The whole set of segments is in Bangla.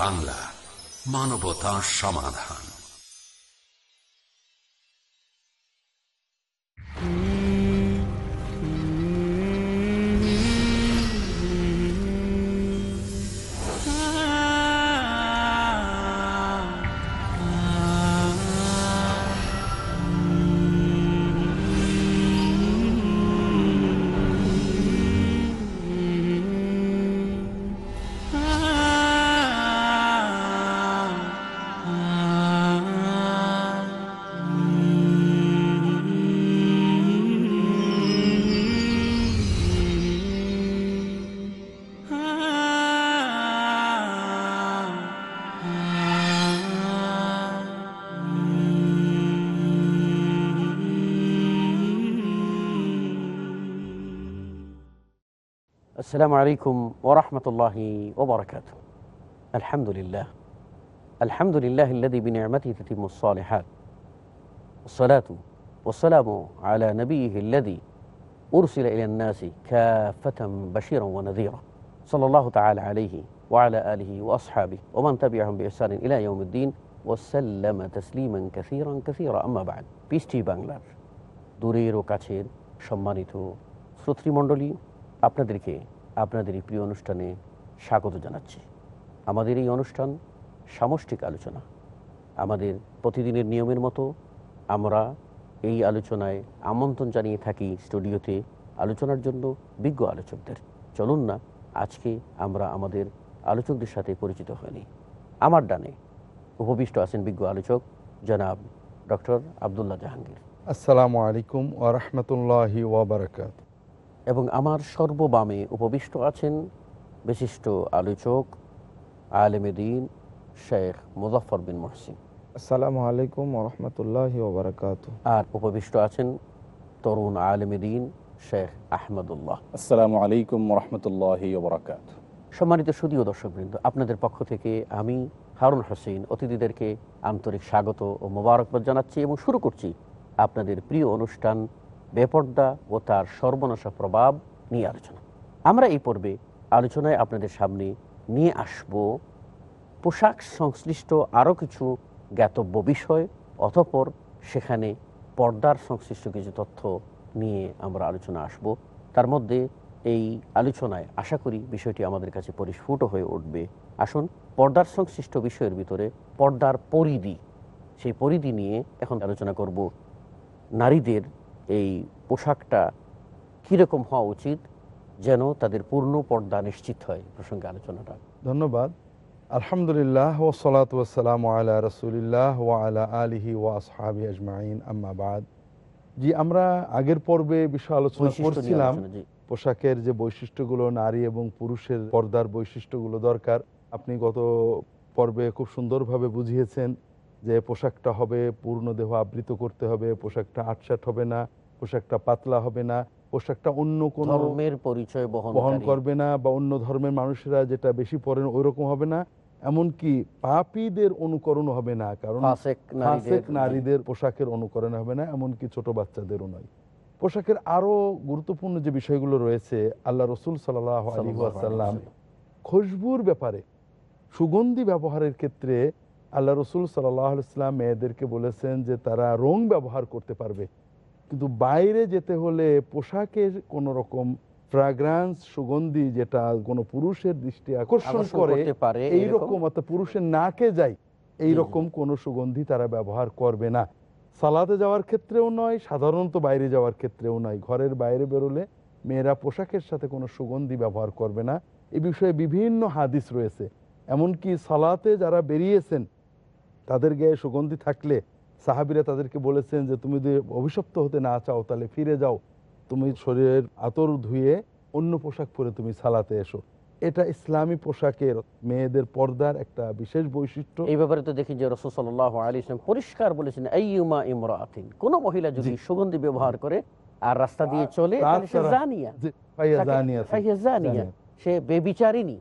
বাংলা মানবতা সমাধান। السلام عليكم ورحمة الله وبركاته الحمد لله الحمد لله الذي بنعمته تتم الصالحات والصلاة والسلام على نبيه الذي أرسل إلى الناس كافة بشيرا ونذيرا صلى الله تعالى عليه وعلى آله وأصحابه ومن تبعهم بإحسان إلى يوم الدين وسلم تسليما كثيرا كثيرا أما بعد পিস্টি বাংলার দূরের ও কাছের সম্মানিত শ্রোতৃমণ্ডলী আপনাদেরকে আপনাদের এই প্রিয় অনুষ্ঠানে স্বাগত জানাচ্ছি। আমাদের এই অনুষ্ঠান সামষ্টিক আলোচনা। আমাদের প্রতিদিনের নিয়মের মতো আমরা এই আলোচনায় আমন্ত্রণ জানিয়ে থাকি স্টুডিওতে আলোচনার জন্য বিজ্ঞ আলোচকদের। চলুন না, আজকে আমরা আমাদের আলোচকদের সাথে পরিচিত হয়নি আমার ডানে উপবিষ্ট আছেন বিজ্ঞ আলোচক জনাব ডক্টর আবদুল্লাহ জাহাঙ্গীর। আসসালামু আলাইকুম ওরহমতুল্লাহি ওবরাকাত এবং আমার সর্ববামে উপবিষ্ট আছেন বিশিষ্ট আলোচক আলেমে দিন শেখ মুজফর বিন মহসিন। আসসালামু আলাইকুম রহমতুল্লাহ ওবরাকাত আর উপবিষ্ট আছেন তরুণ আলেমে দিন শেখ আহমদুল্লাহ। আসসালামু আলাইকুম রহমতুল্লাহ বরাকাত সম্মানিত সুদীয় দর্শকবৃন্দ আপনাদের পক্ষ থেকে আমি হারুন হোসেন অতিথিদেরকে আন্তরিক স্বাগত ও মোবারকবাদ জানাচ্ছি এবং শুরু করছি আপনাদের প্রিয় অনুষ্ঠান বেপর্দা ও তার সর্বনাশা প্রভাব নিয়ে আলোচনা। আমরা এই পর্বে আলোচনায় আপনাদের সামনে নিয়ে আসব পোশাক সংশ্লিষ্ট আরও কিছু জ্ঞাতব্য বিষয়, অতঃপর সেখানে পর্দার সংশ্লিষ্ট কিছু তথ্য নিয়ে আমরা আলোচনা আসব। তার মধ্যে এই আলোচনায় আশা করি বিষয়টি আমাদের কাছে পরিস্ফুট হয়ে উঠবে। আসুন পর্দার সংশ্লিষ্ট বিষয়ের ভিতরে পর্দার পরিধি, সেই পরিধি নিয়ে এখন আলোচনা করব। নারীদের এই পোশাকটা কীরকম হওয়া উচিত যেন তাদের পূর্ণ পর্দা নিশ্চিত হয় প্রসঙ্গে আলোচনাটা? ধন্যবাদ। আলহামদুলিল্লাহ ও সালাত ওসালাম আলা রসুলিল্লাহ ও আলা আলিহি ও আসহাবি আজমাইন আম্মাবাদ জি আমরা আগের পর্বে বিষয় আলোচনা করছিলাম। পোশাকের যে বৈশিষ্ট্যগুলো নারী এবং পুরুষের পর্দার বৈশিষ্ট্যগুলো দরকার। আপনি গত পর্বে খুব সুন্দরভাবে বুঝিয়েছেন যে পোশাকটা হবে পূর্ণ দেহ আবৃত করতে হবে পোশাকটা আটসাট হবে না। পোশাকটা পাতলা হবে না পোশাকটা অন্য কোনো ধর্মের পরিচয় বহন করবে না বা অন্য ধর্মের মানুষেরা যেটা বেশি পড়েন ওই রকম হবে না। এমনকি পাপীদের অনুকরণ হবে না কারণ নারীদের নারীদের পোশাকের অনুকরণ হবে না এমনকি ছোট বাচ্চাদেরও নয়। পোশাকের আরও গুরুত্বপূর্ণ যে বিষয়গুলো রয়েছে আল্লাহ রসুল সাল্লাহ আলী আসাল্লাম খুশবুর ব্যাপারে সুগন্ধি ব্যবহারের ক্ষেত্রে আল্লাহ রসুল সাল্লাহ ইসলাম মেয়েদেরকে বলেছেন যে তারা রং ব্যবহার করতে পারবে। কিন্তু বাইরে যেতে হলে পোশাকের কোন রকম ফ্রাগ্রান্স সুগন্ধি যেটা কোনো পুরুষের দৃষ্টি আকর্ষণ করে করতে পারে এই রকম অর্থাৎ পুরুষের নাকে যায় এই জি, জি। রকম কোনো সুগন্ধি তারা ব্যবহার করবে না। সালাতে যাওয়ার ক্ষেত্রেও নয় সাধারণত বাইরে যাওয়ার ক্ষেত্রেও নয়। ঘরের বাইরে বেরোলে মেয়েরা পোশাকের সাথে কোনো সুগন্ধি ব্যবহার করবে না। এ বিষয়ে বিভিন্ন হাদিস রয়েছে। এমনকি সালাতে যারা বেরিয়েছেন তাদের গায়ে সুগন্ধি থাকলে সাহাবিরা তাদেরকে বলেছেন যে তুমি যদি অভিশপ্ত হতে না চাও তাহলে ফিরে যাও। তুমি শরীরের আতর ধুয়ে অন্য পোশাক পরে তুমি সালাতে এসো। এটা ইসলামী পোশাকের মেয়েদের পর্দার একটা বিশেষ বৈশিষ্ট্য। এই ব্যাপারে তো দেখি যে রসুল সাল্লাহ আলী ইসলাম পরিষ্কার বলেছেন আইয়ুমা ইমরাতিন কোন মহিলা যদি সুগন্ধি ব্যবহার করে আর রাস্তা দিয়ে চলে সে। সে বেবিচারিনী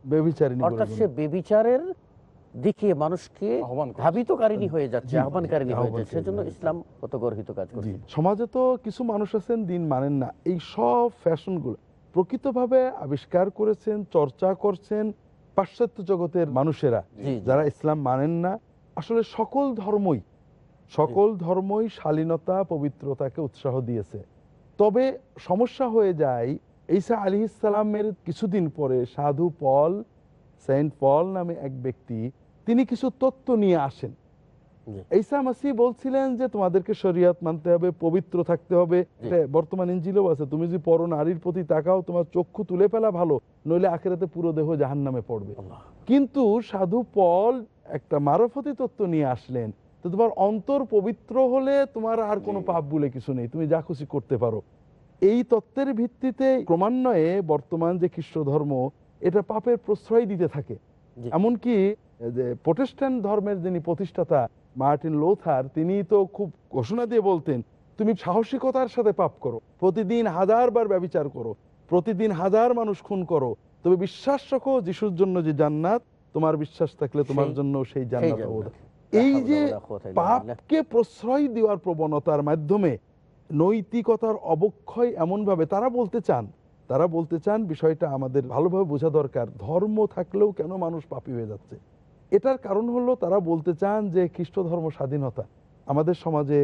অর্থাৎ সে বেবিচারের দিকে মানুষকে। ধাবিতকারিণী হয়ে যাচ্ছে জি, আহ্বানকারিণী হয়ে যাচ্ছে। সেজন্য ইসলাম কত গর্হিত কাজ করছে। সমাজে তো কিছু মানুষ আছেন দিন মানেন না। এই সব ফ্যাশনগুলো প্রকৃতভাবে আবিষ্কার করেছেন চর্চা করছেন পাশ্চাত্য জগতের মানুষেরা। যারা ইসলাম মানেন না আসলে সকল ধর্মই সকল ধর্মই শালীনতা পবিত্রতাকে উৎসাহ দিয়েছে। তবে সমস্যা হয়ে যায় ঈসা আলী ইসলামের কিছুদিন পরে সাধু পল সেন্ট পল নামে এক ব্যক্তি তিনি কিছু তত্ত্ব নিয়ে আসেন। ঈসা মাসি বলছিলেন যে তোমাদেরকে শরিয়াত মানতে হবে পবিত্র থাকতে হবে। বর্তমান ইঞ্জিলেও আছে তুমি যদি পর নারীর প্রতি তাকাও তোমার চক্ষু তুলে ফেলা ভালো নইলে আখেরাতে পুরো দেহ জাহান নামে পড়বে কিন্তু সাধু পল একটা মারফতি তত্ত্ব নিয়ে আসলেন তো তোমার অন্তর পবিত্র হলে তোমার আর কোনো পাপ বলে কিছু নেই তুমি যা খুশি করতে পারো। এই তত্ত্বের ভিত্তিতে ক্রমান্বয়ে বর্তমান যে খ্রিস্ট ধর্ম এটা পাপের প্রশ্রয় দিতে থাকে। এমনকি যে প্রোটেস্ট্যান্ট ধর্মের যিনি প্রতিষ্ঠাতা মার্টিন লোথার তিনি তো খুব ঘোষণা দিয়ে বলতেন তুমি সাহসিকতার সাথে পাপ করো প্রতিদিন হাজার বার ব্যবচার করো প্রতিদিন হাজার মানুষ খুন করো তবে বিশ্বাস রাখো যিশুর জন্য যে জান্নাত তোমার বিশ্বাস থাকলে তোমার জন্য সেই জান্নাত। এই যে পাপকে প্রশ্রয় দেওয়ার প্রবণতার মাধ্যমে নৈতিকতার অবক্ষয় এমনভাবে তারা বলতে চান তারা বলতে চান বিষয়টা আমাদের ভালোভাবে বোঝা দরকার ধর্ম থাকলেও কেন মানুষ পাপী হয়ে যাচ্ছে? এটার কারণ হলো তারা বলতে চান যে খ্রিস্ট ধর্ম স্বাধীনতা। আমাদের সমাজে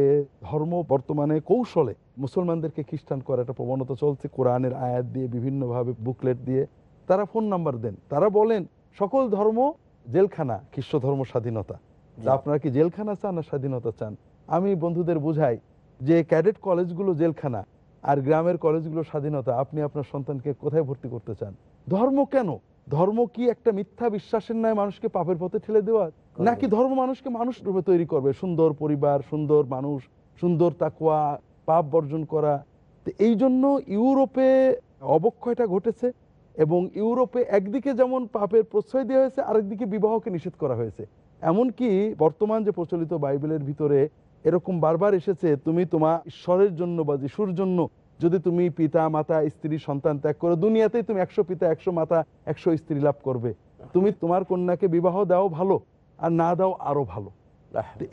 ধর্ম বর্তমানে কৌশলে মুসলমানদেরকে খ্রিস্টান করার একটা প্রবণতা চলছে কোরআনের আয়াত দিয়ে বিভিন্নভাবে বুকলেট দিয়ে। তারা ফোন নাম্বার দেন। তারা বলেন সকল ধর্ম জেলখানা খ্রিস্ট ধর্ম স্বাধীনতা। আপনারা কি জেলখানা চান না স্বাধীনতা চান? আমি বন্ধুদের বুঝাই যে ক্যাডেট কলেজগুলো জেলখানা আর গ্রামের কলেজগুলো স্বাধীনতা আপনি আপনার সন্তানকে কোথায় ভর্তি করতে চান? ধর্ম কেন? ধর্ম কি একটা মিথ্যা বিশ্বাসের ন্যায় মানুষকে পাপের পথে ঠেলে দেওয়া? নাকি ধর্ম মানুষকে মানুষ রূপে তৈরি করবে? সুন্দর পরিবার সুন্দর মানুষ সুন্দর তাকুয়া পাপ বর্জন করা। তো এই জন্য ইউরোপে অবক্ষয়টা ঘটেছে এবং ইউরোপে একদিকে যেমন পাপের প্রশ্রয় দেওয়া হয়েছে আরেকদিকে বিবাহকে নিষেধ করা হয়েছে। এমনকি বর্তমান যে প্রচলিত বাইবেলের ভিতরে এরকম বারবার এসেছে, তুমি তোমার ঈশ্বরের জন্য বা যিশুর জন্য যদি তুমি পিতা, মাতা, স্ত্রী, সন্তান ত্যাগ করো, দুনিয়াতেই তুমি একশো পিতা, একশো মাতা, একশো স্ত্রী লাভ করবে। তুমি তোমার কন্যাকে বিবাহ দাও ভালো, আর না দাও আরও ভালো।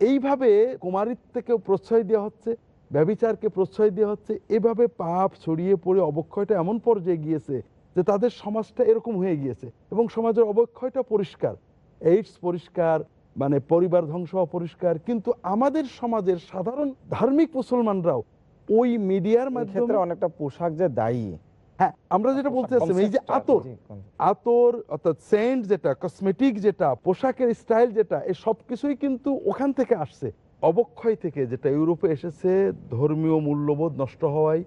এইভাবে কুমারিত্বকেও প্রশ্রয় দেওয়া হচ্ছে ব্যবিচারকে প্রশ্রয় দেওয়া হচ্ছে, এভাবে পাপ ছড়িয়ে পড়ে অবক্ষয়টা এমন পর্যায়ে গিয়েছে যে তাদের সমাজটা এরকম হয়ে গিয়েছে এবং সমাজের অবক্ষয়টা পরিষ্কার। এইডস পরিষ্কার মানে পরিবার ধ্বংস অপরিষ্কার কিন্তু আমাদের সমাজের সাধারণ ধার্মিক মুসলমানরাও ওই মিডিয়ার মাধ্যমে অনেকটা পোশাক যে দায়ী। হ্যাঁ আমরা যেটা বলতে চাচ্ছি এই যে আতর আতর অর্থাৎ সেন্ট যেটা কসমেটিক যেটা পোশাকের স্টাইল যেটা এই সব কিছুই কিন্তু ওখান থেকে আসছে। অবক্ষয় থেকে যেটা ইউরোপে এসেছে ধর্মীয় মূল্যবোধ নষ্ট হওয়ায়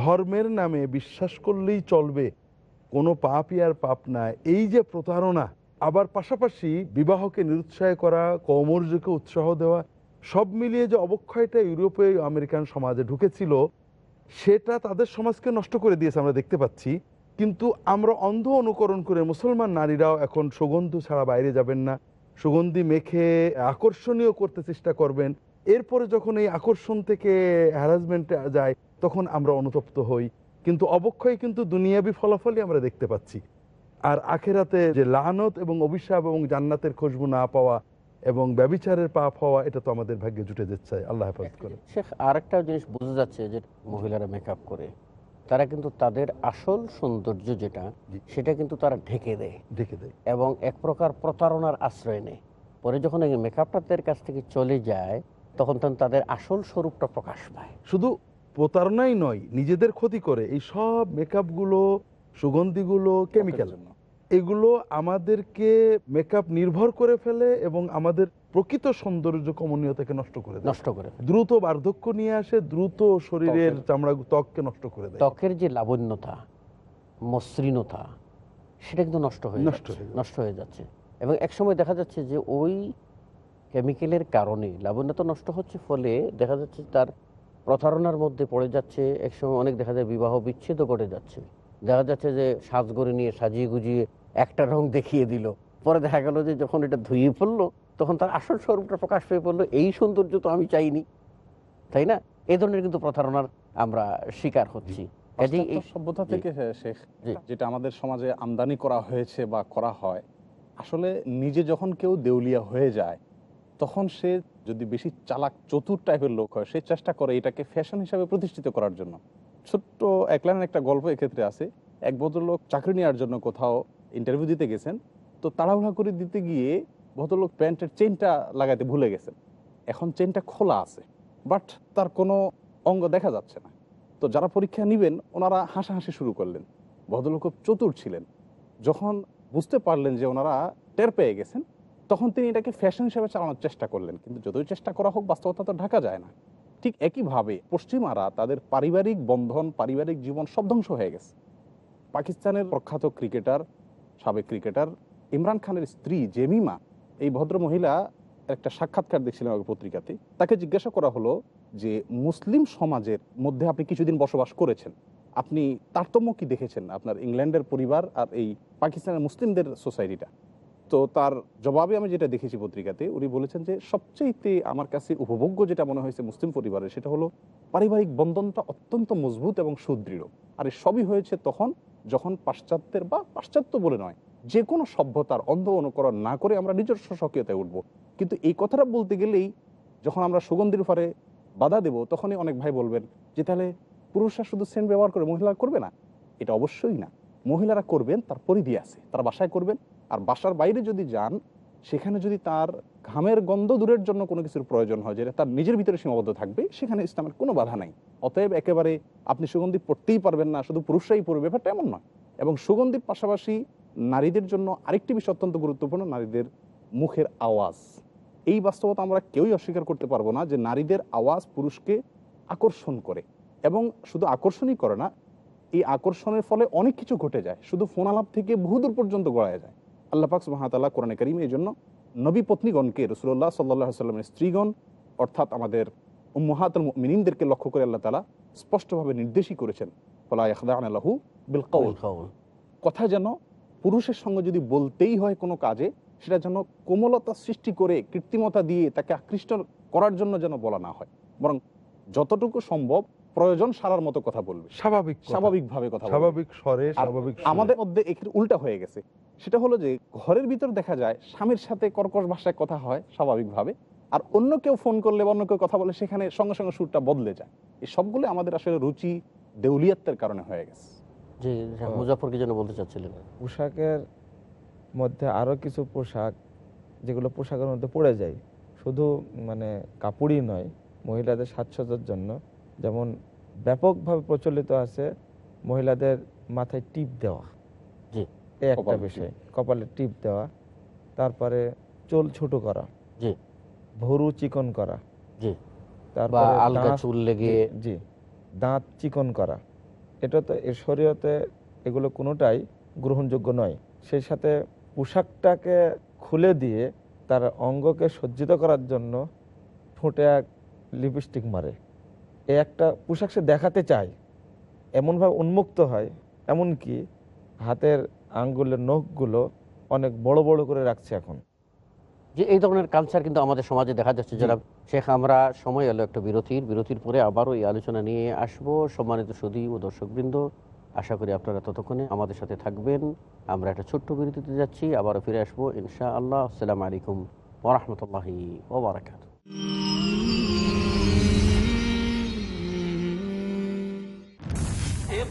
ধর্মের নামে বিশ্বাস করলেই চলবে। কোনো পাপই আর পাপ না। এই যে প্রতারণা আবার পাশাপাশি বিবাহকে নিরুৎসাহ করা, কৌমর্যকে উৎসাহ দেওয়া, সব মিলিয়ে যে অবক্ষয়টা ইউরোপে আমেরিকান সমাজে ঢুকেছিল, সেটা তাদের সমাজকে নষ্ট করে দিয়েছে আমরা দেখতে পাচ্ছি। কিন্তু আমরা অন্ধ অনুকরণ করে মুসলমান নারীরাও এখন সুগন্ধ ছাড়া বাইরে যাবেন না। সুগন্ধি মেখে আকর্ষণীয় করতে চেষ্টা করবেন। এরপরে যখন এই আকর্ষণ থেকে হ্যারাসমেন্টে যায়, তখন আমরা অনুতপ্ত হই। কিন্তু অবক্ষয় কিন্তু দুনিয়াবি ফলাফলই আমরা দেখতে পাচ্ছি। আর আখেরাতে যে লানত এবং অভিশাপ এবং জান্নাতের খুশবু না পাওয়া এবং ব্যবিচারের পাপ হওয়া এটা তো আমাদের ভাগ্যে জুটে যাচ্ছে। আল্লাহ হেফাজত করে। শেখ আরেকটা জিনিস বোঝা যাচ্ছে যে মহিলারা মেকআপ করে তারা কিন্তু তাদের আসল সৌন্দর্য যেটা সেটা কিন্তু তারা ঢেকে দেয়। ঢেকে দেয়। এবং এক প্রকার প্রতারণার আশ্রয় নেয়। পরে যখন এই মেকআপটা তাদের কাছ থেকে চলে যায় তখন তখন তাদের আসল স্বরূপটা প্রকাশ পায়। শুধু প্রতারণাই নয় নিজেদের ক্ষতি করে। এই সব মেকআপগুলো সুগন্ধিগুলো কেমিক্যাল। এগুলো আমাদেরকে মেকআপ নির্ভর করে ফেলে এবং আমাদের প্রকৃত সৌন্দর্য কমনীয়তাকে নষ্ট করে নষ্ট করে দ্রুত বার্ধক্য নিয়ে আসে দ্রুত শরীরের চামড়া ত্বককে নষ্ট করে দেয়। ত্বকের যে লাবণ্যতা মসৃণতা সেটা কিন্তু নষ্ট হয়ে নষ্ট হয়ে নষ্ট হয়ে যাচ্ছে। এবং একসময় দেখা যাচ্ছে যে ওই কেমিক্যালের কারণে লাবণ্যতা নষ্ট হচ্ছে ফলে দেখা যাচ্ছে তার প্রতারণার মধ্যে পড়ে যাচ্ছে একসময় অনেক দেখা যায় বিবাহ বিচ্ছেদও ঘটে যাচ্ছে। দেখা যাচ্ছে যে সাজগরে নিয়ে সাজিয়ে গুজিয়ে একটা রং দেখিয়ে দিল। পরে দেখা গেল যে যখন এটা ধুয়ে পড়ল তখন তার আসল স্বরূপটা প্রকাশ পেয়ে পড়ল এই সৌন্দর্য তো আমি চাইনি। তাই না? এই ধরনের কিন্তু প্রতারণার আমরা শিকার হচ্ছি। কাজেই এই সভ্যতা থেকে হ্যাঁ, শেখ যেটা আমাদের সমাজে আমদানি করা হয়েছে বা করা হয় আসলে নিজে যখন কেউ দেউলিয়া হয়ে যায় তখন সে যদি বেশি চালাক চতুর টাইপের লোক হয় সে চেষ্টা করে এটাকে ফ্যাশন হিসাবে প্রতিষ্ঠিত করার জন্য। ছোট্ট এক লাইনের একটা গল্প এক্ষেত্রে আছে। এক ভদ্রলোক চাকরি নেওয়ার জন্য কোথাও ইন্টারভিউ দিতে গেছেন। তো তো তাড়াহুড়া করে দিতে গিয়ে ভদ্রলোক প্যান্টের চেনটা লাগাতে ভুলে গেছেন। এখন চেনটা খোলা আছে, বাট তার কোনো অঙ্গ দেখা যাচ্ছে না। তো যারা পরীক্ষা নেবেন, ওনারা হাসাহাসি শুরু করলেন। ভদ্রলোক খুব চতুর ছিলেন। যখন বুঝতে পারলেন যে ওনারা টের পেয়ে গেছেন, তখন তিনি এটাকে ফ্যাশন হিসেবে চালানোর চেষ্টা করলেন। কিন্তু যতই চেষ্টা করা হোক, বাস্তবতা তো ঢাকা যায় না। ঠিক একইভাবে পশ্চিমারা তাদের পারিবারিক বন্ধন, পারিবারিক জীবন সব ধ্বংস হয়ে গেছে। পাকিস্তানের প্রখ্যাত ক্রিকেটার, সাবেক ক্রিকেটার ইমরান খানের স্ত্রী জেমিমা, এই ভদ্র মহিলা একটা সাক্ষাৎকার দেখছিলাম আগে পত্রিকাতে। তাকে জিজ্ঞাসা করা হলো যে, মুসলিম সমাজের মধ্যে আপনি কিছুদিন বসবাস করেছেন। আপনি তারতম্য কি দেখেছেন আপনার ইংল্যান্ডের পরিবার আর এই পাকিস্তানের মুসলিমদের সোসাইটিটা? তো তার জবাবে আমি যেটা দেখেছি পত্রিকাতে, উনি বলেছেন যে সবচেয়েতে আমার কাছে উপভোগ্য যেটা মনে হয়েছে মুসলিম পরিবারের, সেটা হলো পারিবারিক বন্ধনটা অত্যন্ত মজবুত এবং সুদৃঢ়। আর সবই হয়েছে তখন যখন পাশ্চাত্যের বা পাশ্চাত্য বলে নয়, যে কোনো সভ্যতার অন্ধ অনুকরণ না করে আমরা নিজস্ব সক্রিয়তায় উঠবো। কিন্তু এই কথাটা বলতে গেলেই যখন আমরা সুগন্ধির উপরে বাধা দেব, তখনই অনেক ভাই বলবেন যে, তাহলে পুরুষরা শুধু সেন্ট ব্যবহার করে মহিলারা করবে না? এটা অবশ্যই না। মহিলারা করবেন, তার পরিধি আছে, তারা বাসায় করবেন আর বাসার বাইরে যদি যান, সেখানে যদি তার ঘামের গন্ধ দূরের জন্য কোনো কিছুর প্রয়োজন হয়, যেটা তার নিজের ভিতরে সীমাবদ্ধ থাকবে, সেখানে ইসলামের কোনো বাধা নাই। অতএব একেবারে আপনি সুগন্ধি পড়তেই পারবেন না, শুধু পুরুষরাই পড়বে ব্যাপারটা এমন নয়। এবং সুগন্ধির পাশাপাশি নারীদের জন্য আরেকটি বিষয় অত্যন্ত গুরুত্বপূর্ণ, নারীদের মুখের আওয়াজ। এই বাস্তবতা আমরা কেউই অস্বীকার করতে পারব না যে নারীদের আওয়াজ পুরুষকে আকর্ষণ করে। এবং শুধু আকর্ষণই করে না, এই আকর্ষণের ফলে অনেক কিছু ঘটে যায়। শুধু ফোনালাপ থেকে বহুদূর পর্যন্ত গড়ায় যায়। আল্লাহ পাক সুহামতাল্লাহ কোরআনে করিম এই জন্য নবী পত্নীগণকে রসুল্লাহ সাল্লাহ সাল্লামের স্ত্রীগণ অর্থাৎ আমাদের উম্মাহাতুল মিনিমদেরকে লক্ষ্য করে আল্লাহ তালা স্পষ্টভাবে নির্দেশই করেছেন ফলা আল্লাহু বিল কৌল। কথা যেন পুরুষের সঙ্গে যদি বলতেই হয় কোনো কাজে সেটা যেন কোমলতা সৃষ্টি করে কৃত্রিমতা দিয়ে তাকে আকৃষ্ট করার জন্য যেন বলা না হয় বরং যতটুকু সম্ভব প্রয়োজন সারার মতো কথা বলবে। স্বাভাবিক। স্বাভাবিকভাবে কথা স্বাভাবিক স্বরে স্বাভাবিক আমাদের মধ্যে এখানে উল্টা হয়ে গেছে। সেটা হলো যে ঘরের ভিতর দেখা যায় স্বামীর সাথে কর্কশ ভাষায় কথা হয় স্বাভাবিকভাবে। আর অন্য কেউ ফোন করলে বা অন্য কেউ কথা বলে সেখানে সঙ্গে সঙ্গে সুরটা বদলে যায়। এই সবগুলো আমাদের আসলে রুচি দেউলিয়াত্বের কারণে হয়ে গেছে। যে মুজাফর কি যেন বলতে চাচ্ছিলেন? পোশাকের মধ্যে আরও কিছু পোশাক যেগুলো পোশাকের মধ্যে পড়ে যায়। শুধু মানে কাপড়ই নয় মহিলাদের সাজসজ্জার জন্য যেমন ব্যাপকভাবে প্রচলিত আছে মহিলাদের মাথায় টিপ দেওয়া। একটা বিষয় কপালে টিপ দেওয়া। তারপরে চুল ছোট করা। জি। ভরু চিকন করা। জি। তারপরে আলগা দাঁত- চুল লেগে জি, জি। দাঁত চিকন করা। এটা তো এর শরীয়তে এগুলো কোনোটাই গ্রহণযোগ্য নয়। সেই সাথে পোশাকটাকে খুলে দিয়ে তার অঙ্গকে সজ্জিত করার জন্য ঠোঁটে এক লিপস্টিক মারে। এ একটা পোশাক সে দেখাতে চায় এমনভাবে উন্মুক্ত হয় এমনকি হাতের আঙ্গুলের নখগুলো অনেক বড় বড় করে রাখছে এখন। যে এই ধরনের কালচার কিন্তু আমাদের সমাজে দেখা যাচ্ছে যারা শেখ আমরা সময় এলো একটা বিরতির বিরতির পরে আবারও এই আলোচনা নিয়ে আসব। সম্মানিত সুদী ও দর্শকবৃন্দ আশা করি আপনারা ততক্ষণে আমাদের সাথে থাকবেন। আমরা একটা ছোট্ট বিরতিতে যাচ্ছি আবারও ফিরে আসব ইনশা আল্লাহ আসসালামু আলাইকুম ওরহমতুল্লাহি ওবরাকাত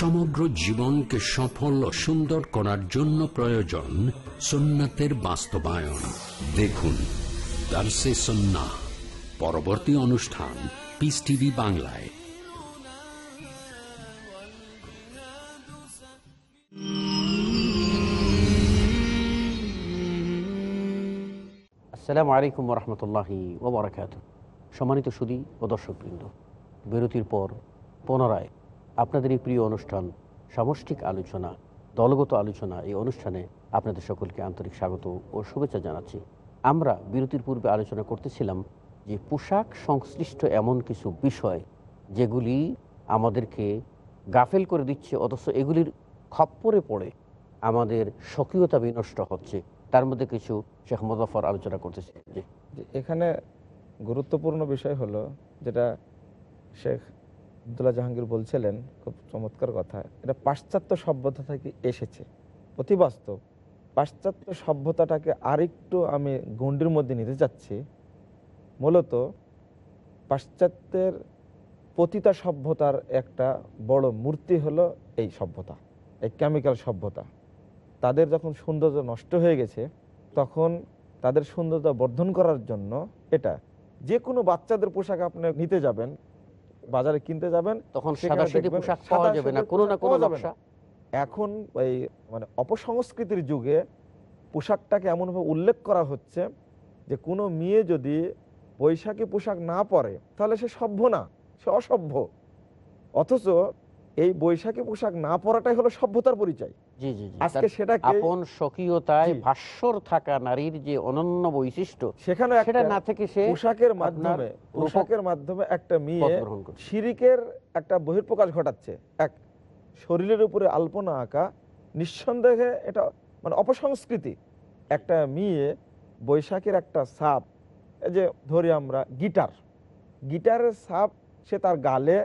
সমগ্র জীবনকে সফল ও সুন্দর করার জন্য প্রয়োজন সুন্নাতের বাস্তবায়ন। দেখুন, দার্সে সন্না পরবর্তী অনুষ্ঠান পিস টিভি বাংলায়। আসসালামু আলাইকুম রহমতুল্লাহি ওবরাকাত সম্মানিত সুদী ও দর্শকবৃন্দ, বিরতির পর পুনরায় আপনাদের এই প্রিয় অনুষ্ঠান, সামষ্টিক আলোচনা, দলগত আলোচনা এই অনুষ্ঠানে আপনাদের সকলকে আন্তরিক স্বাগত ও শুভেচ্ছা জানাচ্ছি। আমরা বিরতির পূর্বে আলোচনা করতেছিলাম যে পোশাক সংশ্লিষ্ট এমন কিছু বিষয় যেগুলি আমাদেরকে গাফেল করে দিচ্ছে, অথচ এগুলির খপ্পরে পড়ে আমাদের স্বকীয়তা বিনষ্ট হচ্ছে। তার মধ্যে কিছু শেখ মুজাফর আলোচনা করতেছে। এখানে গুরুত্বপূর্ণ বিষয় হলো যেটা শেখ আবদুল্লাহ জাহাঙ্গীর বলছিলেন, খুব চমৎকার কথা, এটা পাশ্চাত্য সভ্যতা থেকে এসেছে অতি বাস্তব পাশ্চাত্য সভ্যতাটাকে আরেকটু আমি গণ্ডির মধ্যে নিতে চাচ্ছি, মূলত পাশ্চাত্যের পতিতা সভ্যতার একটা বড় মূর্তি হলো এই সভ্যতা, এই কেমিক্যাল সভ্যতা। তাদের যখন সৌন্দর্য নষ্ট হয়ে গেছে, তখন তাদের সৌন্দর্য বর্ধন করার জন্য এটা, যে কোনো বাচ্চাদের পোশাক আপনি নিতে যাবেন বাজারে কিনতে যাবেন তখন সেখানে সাদাসিধে দেখবেন পোশাক পাওয়া যাবে না কোনো না কোনো পাওয়া যাবে না। নকশা এখন এই মানে অপসংস্কৃতির যুগে পোশাকটাকে এমনভাবে উল্লেখ করা হচ্ছে যে কোনো মেয়ে যদি বৈশাখী পোশাক না পরে তাহলে সে সভ্য না সে অসভ্য। অথচ এই বৈশাখী পোশাক না পরাটাই হলো সভ্যতার পরিচয়। আজকে আপন স্বকীয়তায়। ভাস্বর থাকা নারীর যে অনন্য বৈশিষ্ট্য সেখানে সেটা একটা না থেকে সে পোশাকের মাধ্যমে পোশাকের মাধ্যমে একটা মেয়ে। শিরিকের একটা বহির্প্রকাশ ঘটাচ্ছে। এক শরীরের উপরে আলপনা আঁকা নিঃসন্দেহে এটা মানে অপসংস্কৃতি। একটা মেয়ে বৈশাখের একটা সাপ এই যে ধরি আমরা গিটার। গিটারের সাপ সে তার গালে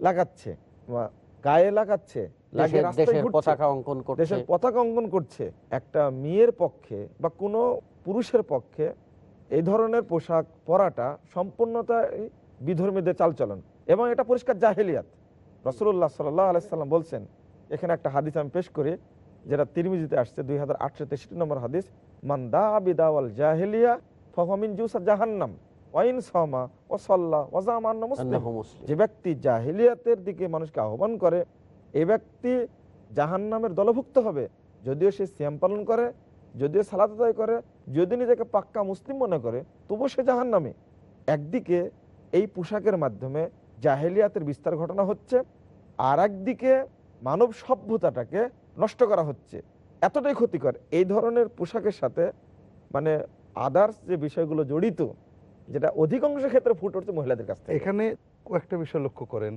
লাগাচ্ছে বা গায়ে লাগাচ্ছে। দেশের। পতাকা অঙ্কন করছে। দেশের পতাকা অঙ্কন করছে। একটা মেয়ের পক্ষে বা কোনো পুরুষের পক্ষে এই ধরনের পোশাক পরাটা বিধর্মীদের চালচলন। এবং এটা পরিষ্কার জাহেলিয়াত। রসুল্লাহ সাল্লাহ আলাইসাল্লাম বলছেন এখানে একটা হাদিস আমি পেশ করি যেটা তিরমিজিতে আসছে দুই হাজার আটশো তেষট্টি নম্বর হাদিস মান দা বিদাওয়াল জাহেলিয়া ফহমিন জুসা জাহান্নাম ওয়াইন সমা ও সল্লাহ ওয়াজামান্ন মুসলিম। যে ব্যক্তি জাহিলিয়াতের দিকে মানুষকে আহ্বান করে এই ব্যক্তি জাহান নামের দলভুক্ত হবে। যদিও সে সিয়াম পালন করে, যদিও সালাত আদায় করে, যদি নিজেকে পাক্কা মুসলিম মনে করে, তবুও সে জাহান নামে একদিকে এই পোশাকের মাধ্যমে জাহেলিয়াতের বিস্তার ঘটনা হচ্ছে, আর একদিকে মানব সভ্যতাটাকে নষ্ট করা হচ্ছে। এতটাই ক্ষতিকর। এই ধরনের পোশাকের সাথে মানে আদার্স যে বিষয়গুলো জড়িত, যেটা অধিকাংশ ক্ষেত্রে ফুট উঠছে মহিলাদের কাছ থেকে। এখানে কয়েকটা বিষয় লক্ষ্য করেন।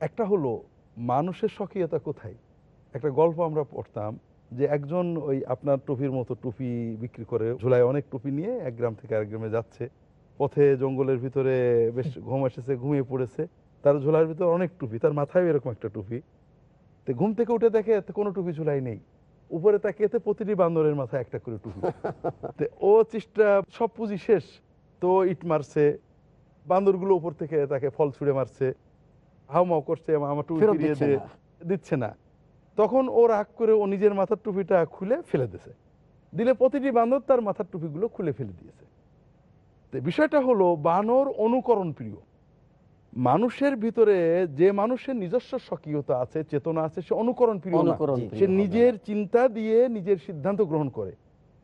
একটা হলো মানুষের স্বকীয়তা কোথায়? একটা গল্প আমরা পড়তাম যে একজন ওই আপনার টুপির মতো টুপি বিক্রি করে ঝুলায় অনেক টুপি নিয়ে এক গ্রাম থেকে আরেক গ্রামে যাচ্ছে। পথে জঙ্গলের ভিতরে বেশ ঘুম এসেছে, ঘুমিয়ে পড়েছে। তার ঝোলার ভিতরে অনেক টুপি, তার মাথায় এরকম একটা টুপি। তো ঘুম থেকে উঠে দেখে এতে কোনো টুপি ঝুলাই নেই। উপরে তাকিয়েতে প্রতিটি বান্দরের মাথায় একটা করে টুপি। তো ও চেষ্টা, সব পুঁজি শেষ। তো ইট মারছে, বান্দরগুলো উপর থেকে তাকে ফল ছুঁড়ে মারছে। হাউমাউ করছে আমার টুপি ফিরিয়ে দিচ্ছে না। দিচ্ছে না। তখন ও রাগ করে ও নিজের মাথার টুপিটা খুলে ফেলে দিয়েছে। দিলে প্রতিটি বান্দর তার মাথার টুপিগুলো খুলে ফেলে দিয়েছে। তো বিষয়টা হলো বানর অনুকরণ প্রিয়। মানুষের ভিতরে যে মানুষের নিজস্ব স্বকীয়তা আছে চেতনা আছে সে অনুকরণ প্রিয় অনুকরণ সে নিজের চিন্তা দিয়ে নিজের সিদ্ধান্ত গ্রহণ করে।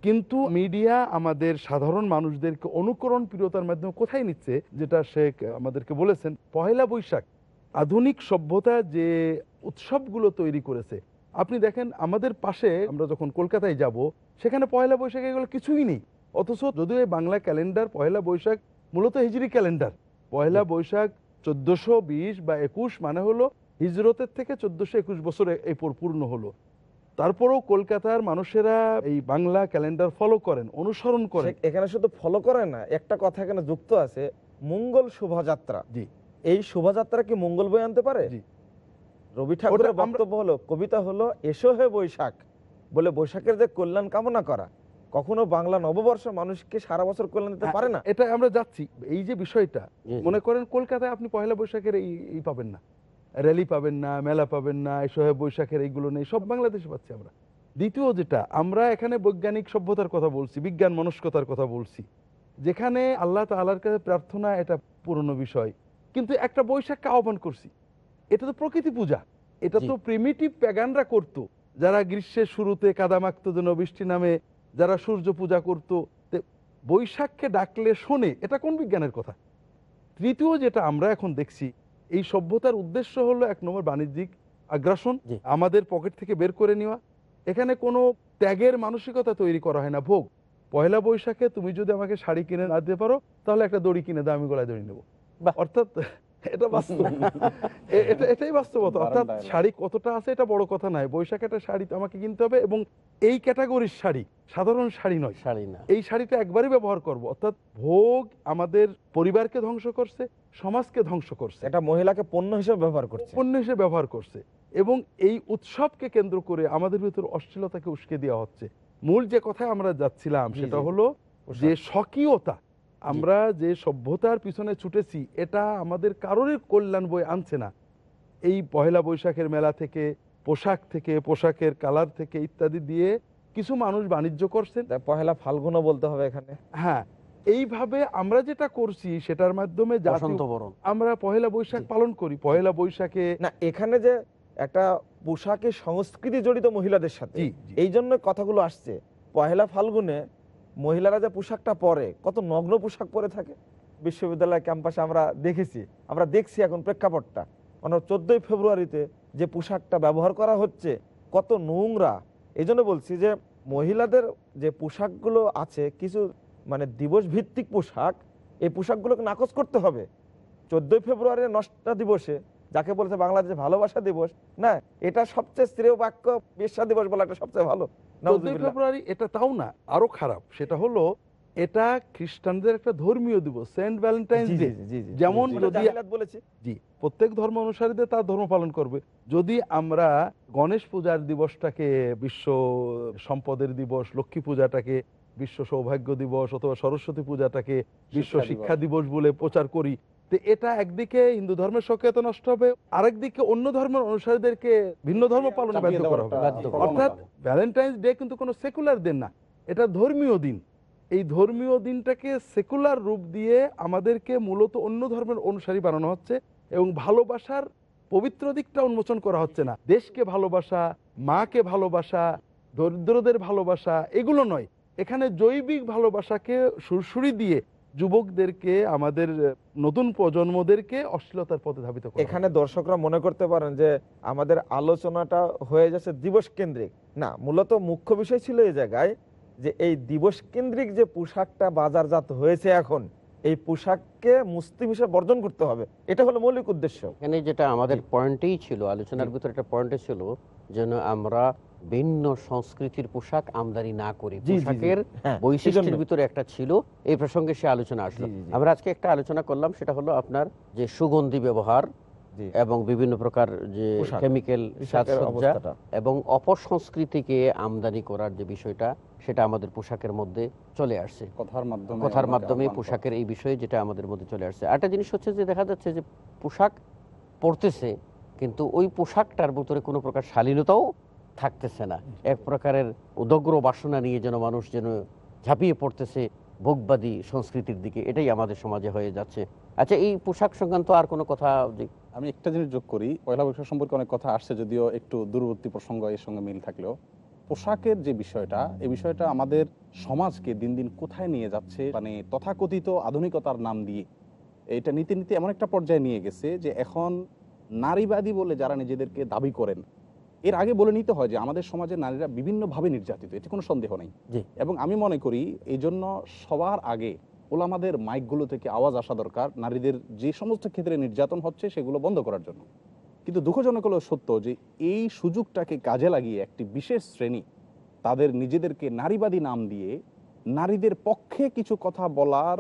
কিন্তু মিডিয়া আমাদের সাধারণ মানুষদেরকে অনুকরণ প্রিয়তার মাধ্যমে কোথায় নিচ্ছে যেটা শেখ আমাদেরকে বলেছেন পহেলা বৈশাখ। আধুনিক সভ্যতা যে উৎসবগুলো তৈরি করেছে আপনি দেখেন আমাদের পাশে আমরা যখন কলকাতায় যাব সেখানে পয়লা বৈশাখ এগুলো কিছুই নেই। অথচ যদিও এই বাংলা ক্যালেন্ডার পয়লা বৈশাখ মূলত হিজরি ক্যালেন্ডার। পয়লা বৈশাখ চোদ্দশো বিশ বা একুশ মানে হলো হিজরতের থেকে চোদ্দশো একুশ বছর এই পর- পূর্ণ হলো। তারপরেও কলকাতার মানুষেরা এই বাংলা ক্যালেন্ডার ফলো করেন অনুসরণ করেন। এখানে শুধু ফলো করে না একটা কথা এখানে যুক্ত আছে মঙ্গল শোভাযাত্রা। জি। এই শোভাযাত্রা কি মঙ্গল বই আনতে পারে? রবি ঠাকুরের বক্তব্য হলো কবিতা হলো এসো হে বৈশাখ। বলে বৈশাখের যে কল্যাণ কামনা করা কখনো বাংলা নববর্ষ মানুষকে সারা বছর কল্যাণ দিতে পারে না? এটা আমরা যাচ্ছি। এই যে বিষয়টা। মনে করেন কলকাতায় আপনি পয়লা বৈশাখের এই পাবেন না। র্যালি পাবেন না মেলা পাবেন না এসো সোহেব বৈশাখের এইগুলো নেই সব বাংলাদেশে পাচ্ছি আমরা। দ্বিতীয় যেটা আমরা এখানে বৈজ্ঞানিক সভ্যতার কথা বলছি বিজ্ঞান মনস্কতার কথা বলছি। যেখানে আল্লাহ তাআলার কাছে প্রার্থনা এটা পুরনো বিষয়। কিন্তু একটা বৈশাখকে আহ্বান করছি। এটা তো প্রকৃতি পূজা। এটা তো প্রিমিটিভ প্যাগানরা করতো। যারা গ্রীষ্মের শুরুতে কাদা মাখতো যেন বৃষ্টি নামে যারা সূর্য পূজা করতো বৈশাখকে ডাকলে শোনে এটা কোন বিজ্ঞানের কথা? তৃতীয় যেটা আমরা এখন দেখছি এই সভ্যতার উদ্দেশ্য হলো এক নম্বর বাণিজ্যিক আগ্রাসন আমাদের পকেট থেকে বের করে নেওয়া। এখানে কোনো ত্যাগের মানসিকতা তৈরি করা হয় না। ভোগ পয়লা বৈশাখে তুমি যদি আমাকে শাড়ি কিনে না দিতে পারো তাহলে একটা দড়ি কিনে দাও আমি গলায় দড়ি নেব। অর্থাৎ এটা বাস্তব। এটা এটাই বাস্তবতা। অর্থাৎ শাড়ি কতটা আছে এটা বড় কথা নয়। বৈশাখে একটা শাড়ি তো আমাকে কিনতে হবে এবং এই ক্যাটাগরির শাড়ি সাধারণ শাড়ি নয়। শাড়ি না। এই শাড়িটা একবারই ব্যবহার করব। অর্থাৎ ভোগ আমাদের পরিবারকে ধ্বংস করছে সমাজকে ধ্বংস করছে। এটা মহিলাকে পণ্য হিসেবে ব্যবহার করছে। পণ্য হিসেবে ব্যবহার করছে এবং এই উৎসবকে কেন্দ্র করে আমাদের ভিতর অশ্লীলতাকে উস্কে দেওয়া হচ্ছে। মূল যে কথায় আমরা যাচ্ছিলাম সেটা হলো যে স্বকীয়তা আমরা যে সভ্যতার পিছনে ছুটেছি এটা আমাদের কারোরই কল্যাণ বই আনছে না। এই পহেলা বৈশাখের মেলা থেকে পোশাক থেকে পোশাকের কালার থেকে ইত্যাদি দিয়ে কিছু মানুষ বাণিজ্য করছেন। পহেলা ফাল্গুনও বলতে হবে এখানে। হ্যাঁ এইভাবে আমরা যেটা করছি সেটার মাধ্যমে আমরা পহেলা বৈশাখ পালন করি। পহেলা বৈশাখে না এখানে যে একটা পোশাকের সংস্কৃতি জড়িত মহিলাদের সাথে। এই জন্য কথাগুলো আসছে। পহেলা ফাল্গুনে মহিলারা যে পোশাকটা পরে, কত নগ্ন পোশাক পরে থাকে? বিশ্ববিদ্যালয় ক্যাম্পাসে আমরা দেখেছি, আমরা দেখছি এখন প্রেক্ষাপটটা। মানে চোদ্দই ফেব্রুয়ারিতে যে পোশাকটা ব্যবহার করা হচ্ছে, কত নোংরা। এই বলছি যে মহিলাদের যে পোশাকগুলো আছে, কিছু মানে দিবস ভিত্তিক পোশাক, এই পোশাকগুলোকে নাকচ করতে হবে। চোদ্দই ফেব্রুয়ারি নষ্টা দিবসে যাকে বলেছে বাংলাদেশে ভালোবাসা দিবস না এটা সবচেয়ে শ্রেয় বাক্য বিশ্বা দিবস বলা এটা সবচেয়ে ভালো। ফেব্রুয়ারি এটা তাও না আরও খারাপ সেটা হলো এটা খ্রিস্টানদের একটা ধর্মীয় দিবস সেন্ট ভ্যালেন্টাইন্স জি, ডে। যেমন যদি বলেছি। জি প্রত্যেক ধর্ম অনুসারীদের তার ধর্ম পালন করবে। যদি আমরা গণেশ পূজার দিবসটাকে বিশ্ব সম্পদের দিবস লক্ষ্মী পূজাটাকে বিশ্ব সৌভাগ্য দিবস অথবা সরস্বতী পূজাটাকে বিশ্ব শিক্ষা দিবস বলে প্রচার করি তো এটা একদিকে হিন্দু ধর্মের সক্রিয়তা নষ্ট হবে আরেকদিকে অন্য ধর্মের অনুসারীদেরকে ভিন্ন ধর্ম পালনে বাধ্য করা হবে। অর্থাৎ ভ্যালেন্টাইন্স ডে কিন্তু কোনো সেকুলার দিন না এটা ধর্মীয় দিন। এই ধর্মীয় দিনটাকে সেকুলার রূপ দিয়ে আমাদেরকে মূলত অন্য ধর্মের অনুসারী বানানো হচ্ছে এবং ভালোবাসার পবিত্র দিকটা উন্মোচন করা হচ্ছে না। দেশকে ভালোবাসা মাকে ভালোবাসা দরিদ্রদের ভালোবাসা এগুলো নয়। এখানে জৈবিক ভালোবাসাকে সুরসুরি দিয়ে যুবকদেরকে আমাদের নতুন প্রজন্মদেরকে অশ্লীলতার পথে ধাবিত করা। এখানে দর্শকরা মনে করতে পারেন যে আমাদের আলোচনাটা হয়ে যাচ্ছে দিবস কেন্দ্রিক না মূলত মুখ্য বিষয় ছিল এই জায়গায় যে এই দিবস কেন্দ্রিক যে পোশাকটা বাজারজাত হয়েছে এখন এই পোশাককে মুসলিম হিসেবে বর্জন করতে হবে। এটা হলো মৌলিক উদ্দেশ্য। এখানে যেটা আমাদের পয়েন্টেই ছিল আলোচনার ভিতরে একটা পয়েন্টে ছিল যেন আমরা ভিন্ন সংস্কৃতির পোশাক আমদানি না করি। পোশাকের হ্যাঁ, বৈশিষ্ট্যের ভিতরে একটা ছিল এই প্রসঙ্গে সে আলোচনা আসলো। আমরা আজকে একটা আলোচনা করলাম সেটা হলো আপনার যে সুগন্ধি ব্যবহার এবং বিভিন্ন প্রকার যে কেমিক্যাল সাজসজ্জা। এবং অপসংস্কৃতিকে আমদানি করার যে বিষয়টা সেটা আমাদের পোশাকের মধ্যে চলে আসছে কথার মাধ্যমে কথার মাধ্যমে পোশাকের এই বিষয়ে যেটা আমাদের মধ্যে চলে আসছে একটা জিনিস হচ্ছে যে দেখা যাচ্ছে যে পোশাক পরতেছে কিন্তু ওই পোশাকটার ভিতরে কোনো প্রকার শালীনতাও থাকতেছে না। এক প্রকারের উদগ্র বাসনা নিয়ে যেন মানুষ যেন ঝাঁপিয়ে পড়তেছে ভোগবাদী সংস্কৃতির দিকে। এটাই আমাদের সমাজে হয়ে যাচ্ছে। আচ্ছা এই পোশাক সংক্রান্ত আর কোনো কথা আমি একটা জিনিস যোগ করি, পয়লা বৈশাখ সম্পর্কে অনেক কথা আসছে যদিও একটু দূরবর্তী প্রসঙ্গ এর সঙ্গে মিল থাকলেও। পোশাকের যে বিষয়টা, এই বিষয়টা আমাদের সমাজকে দিন দিন কোথায় নিয়ে যাচ্ছে মানে তথাকথিত আধুনিকতার নাম দিয়ে, এটা নীতি নীতি এমন একটা পর্যায়ে নিয়ে গেছে যে এখন নারীবাদী বলে যারা নিজেদেরকে দাবি করেন এর আগে বলে নিতে হয় যে আমাদের সমাজে নারীরা বিভিন্নভাবে নির্যাতিত এতে কোনো সন্দেহ নেই। এবং আমি মনে করি এই জন্য সবার আগে ওলামাদের মাইকগুলো থেকে আওয়াজ আসা দরকার নারীদের যে সমস্ত ক্ষেত্রে নির্যাতন হচ্ছে সেগুলো বন্ধ করার জন্য। কিন্তু দুঃখজনক হলো সত্য যে এই সুযোগটাকে কাজে লাগিয়ে একটি বিশেষ শ্রেণি তাদের নিজেদেরকে নারীবাদী নাম দিয়ে নারীদের পক্ষে কিছু কথা বলার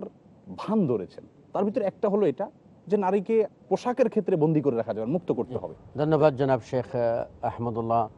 ভান ধরেছেন। তার ভিতরে একটা হলো এটা যে নারীকে পোশাকের ক্ষেত্রে বন্দি করে রাখা যাবে মুক্ত করতে হবে। ধন্যবাদ জনাব শেখ আহ, আহমদুল্লাহ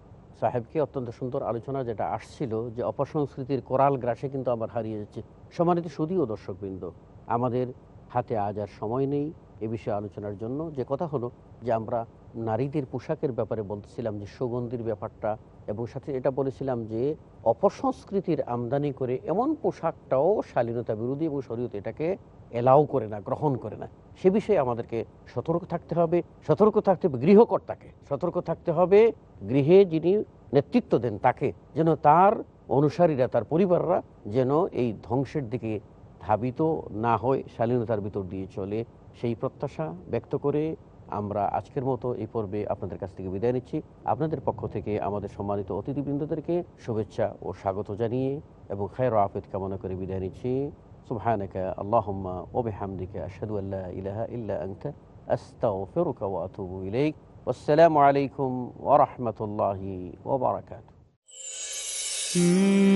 সাহেবকে। অত্যন্ত সুন্দর আলোচনা যেটা আসছিল যে অপসংস্কৃতির কোরাল গ্রাসে কিন্তু আবার হারিয়ে যাচ্ছে। সম্মানিত শুধুও দর্শকবৃন্দ আমাদের হাতে আজ আর সময় নেই এ বিষয়ে আলোচনার জন্য। যে কথা হলো যে আমরা নারীদের পোশাকের ব্যাপারে বলতেছিলাম যে সুগন্ধির ব্যাপারটা এবং সাথে এটা বলেছিলাম যে অপসংস্কৃতির আমদানি করে এমন পোশাকটাও শালীনতা বিরোধী এবং শরীয়ত এটাকে এলাও করে না, গ্রহণ করে না। সে বিষয়ে আমাদেরকে সতর্ক থাকতে হবে, সতর্ক থাকতে হবে গৃহকর্তাকে, সতর্ক থাকতে হবে গৃহে যিনি নেতৃত্ব দেন তাকে, যেন তার অনুসারীরা, তার পরিবাররা যেন এই ধ্বংসের দিকে ধাবিত না হয়, শালীনতার ভিতর দিয়ে চলে। সেই প্রত্যাশা ব্যক্ত করে আমরা আজকের মতো এই পর্বে আপনাদের কাছ থেকে বিদায় নিচ্ছি। আপনাদের পক্ষ থেকে আমাদের সম্মানিত অতিথিবৃন্দদেরকে শুভেচ্ছা ও স্বাগত জানিয়ে এবং খায়ের আফেদ কামনা করে বিদায় নিচ্ছি। সুবহানাকা আল্লাহম্মা ওবেহামদিকা আশহাদু আল্লা ইলাহা ইল্লা আনতা আস্তাগফিরুকা ওয়া আতুবু ইলাইক। আসসালামু আলাইকুম ওয়া রাহমাতুল্লাহি ওয়া বারাকাতুহু। hmm.